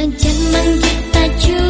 Jangan kita cuci